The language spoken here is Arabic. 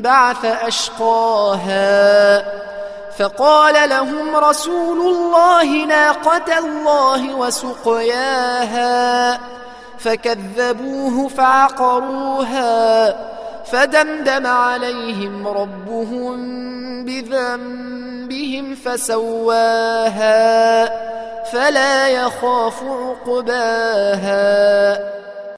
انبعث أشقاها فقال لهم رسول الله ناقة الله وسقياها فكذبوه فعقروها فدمدم عليهم ربهم بذنبهم فسواها فلا يخاف عقباها